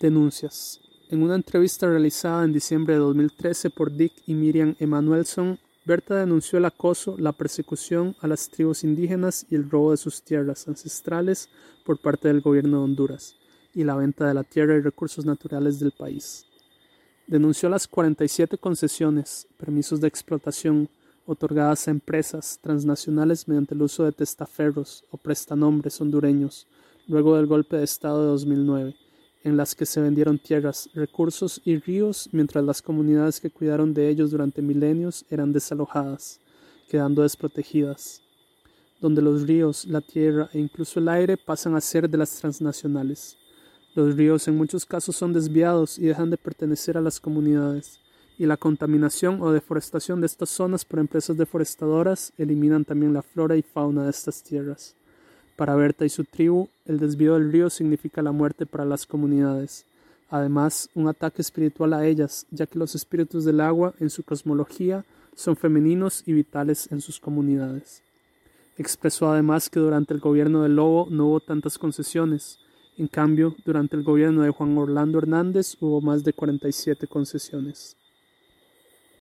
Denuncias. En una entrevista realizada en diciembre de 2013 por Dick y Miriam Emanuelson, Berta denunció el acoso, la persecución a las tribus indígenas y el robo de sus tierras ancestrales por parte del gobierno de Honduras y la venta de la tierra y recursos naturales del país. Denunció las 47 concesiones, permisos de explotación otorgadas a empresas transnacionales mediante el uso de testaferros o prestanombres hondureños luego del golpe de Estado de 2009 en las que se vendieron tierras, recursos y ríos mientras las comunidades que cuidaron de ellos durante milenios eran desalojadas, quedando desprotegidas, donde los ríos, la tierra e incluso el aire pasan a ser de las transnacionales. Los ríos en muchos casos son desviados y dejan de pertenecer a las comunidades, y la contaminación o deforestación de estas zonas por empresas deforestadoras eliminan también la flora y fauna de estas tierras. Para Berta y su tribu, el desvío del río significa la muerte para las comunidades. Además, un ataque espiritual a ellas, ya que los espíritus del agua, en su cosmología, son femeninos y vitales en sus comunidades. Expresó además que durante el gobierno del Lobo no hubo tantas concesiones. En cambio, durante el gobierno de Juan Orlando Hernández hubo más de 47 concesiones.